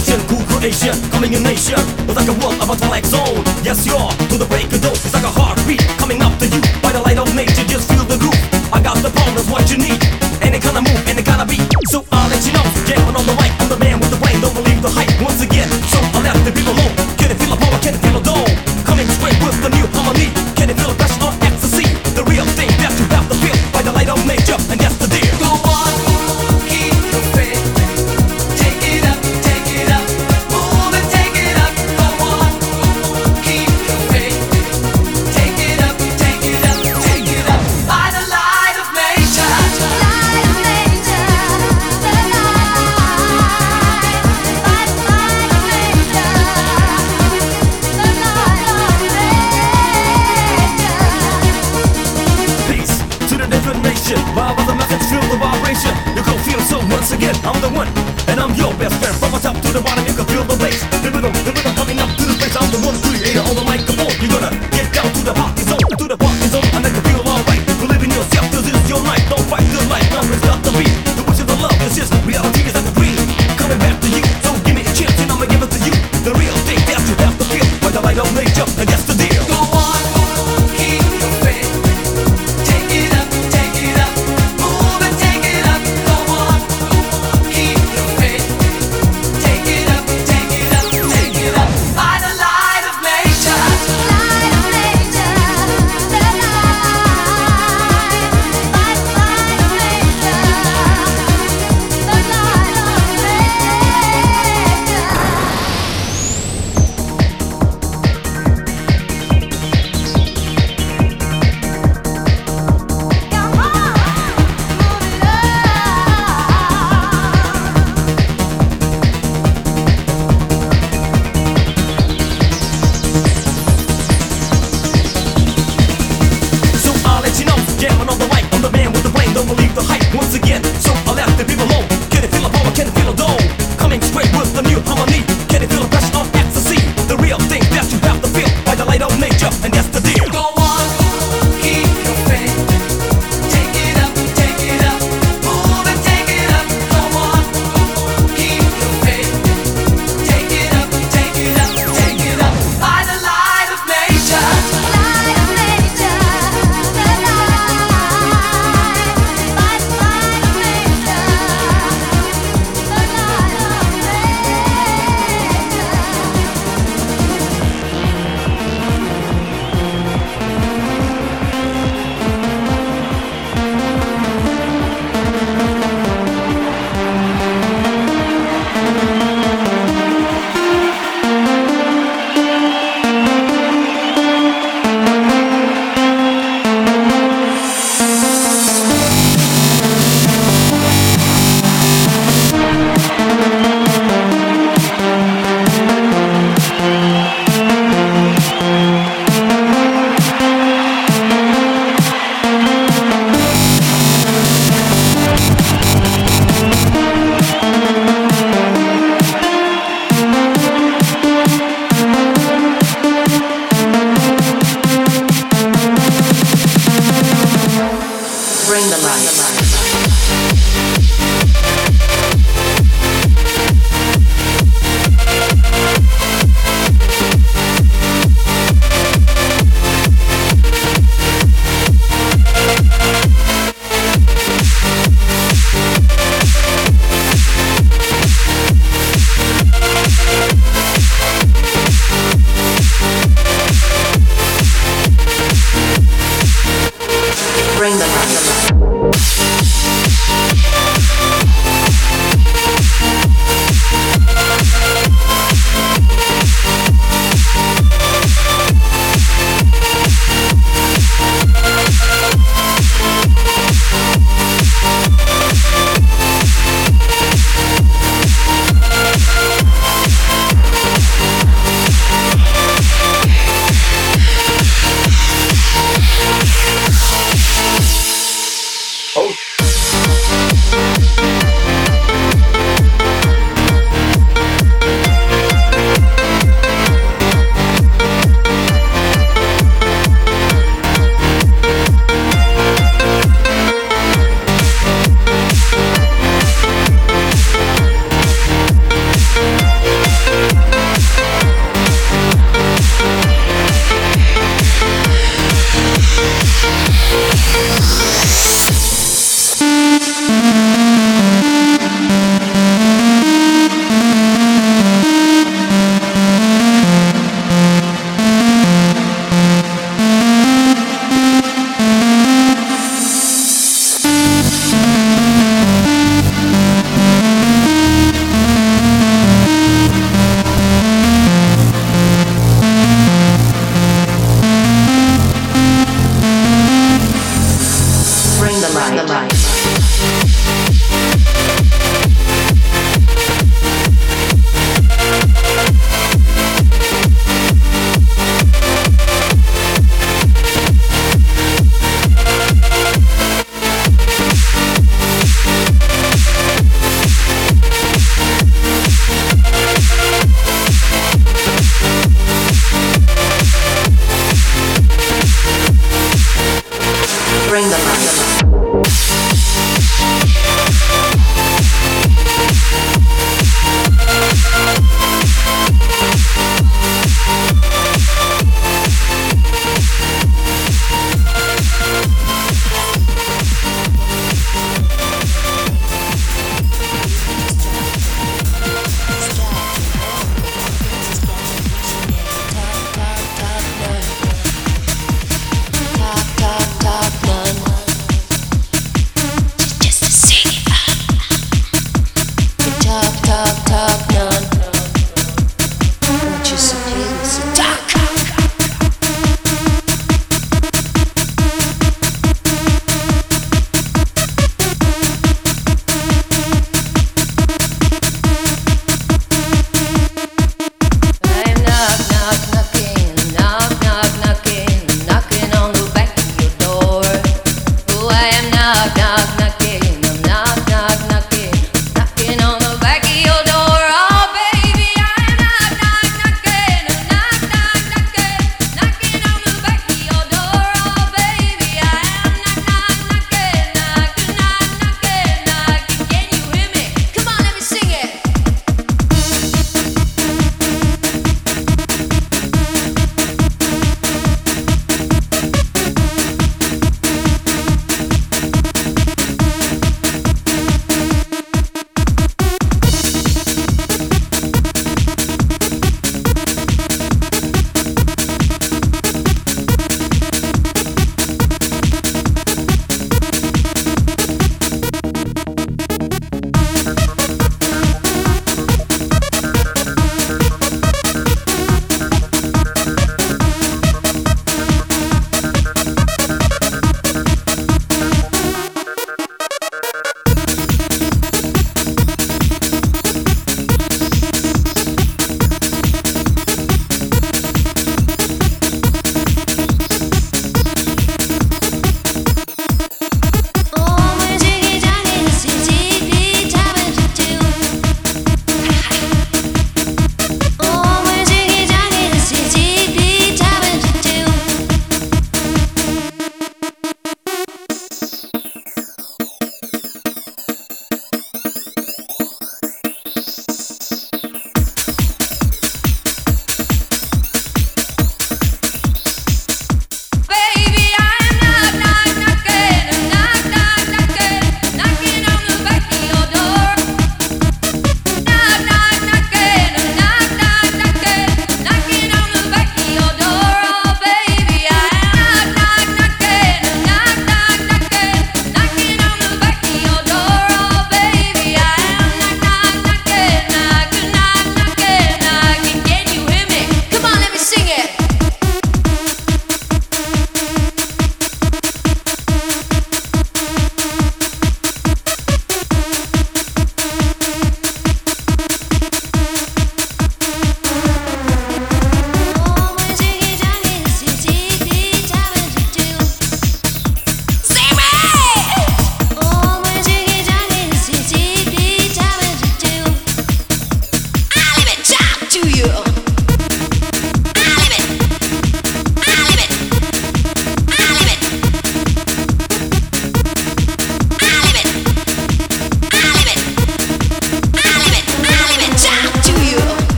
cool creation, coming in nation. It's like a world of a twilight zone. Yes, you're to the break of dose. It's like a heartbeat coming up to you by the light of nature. Just feel the groove. I got the power, what you need.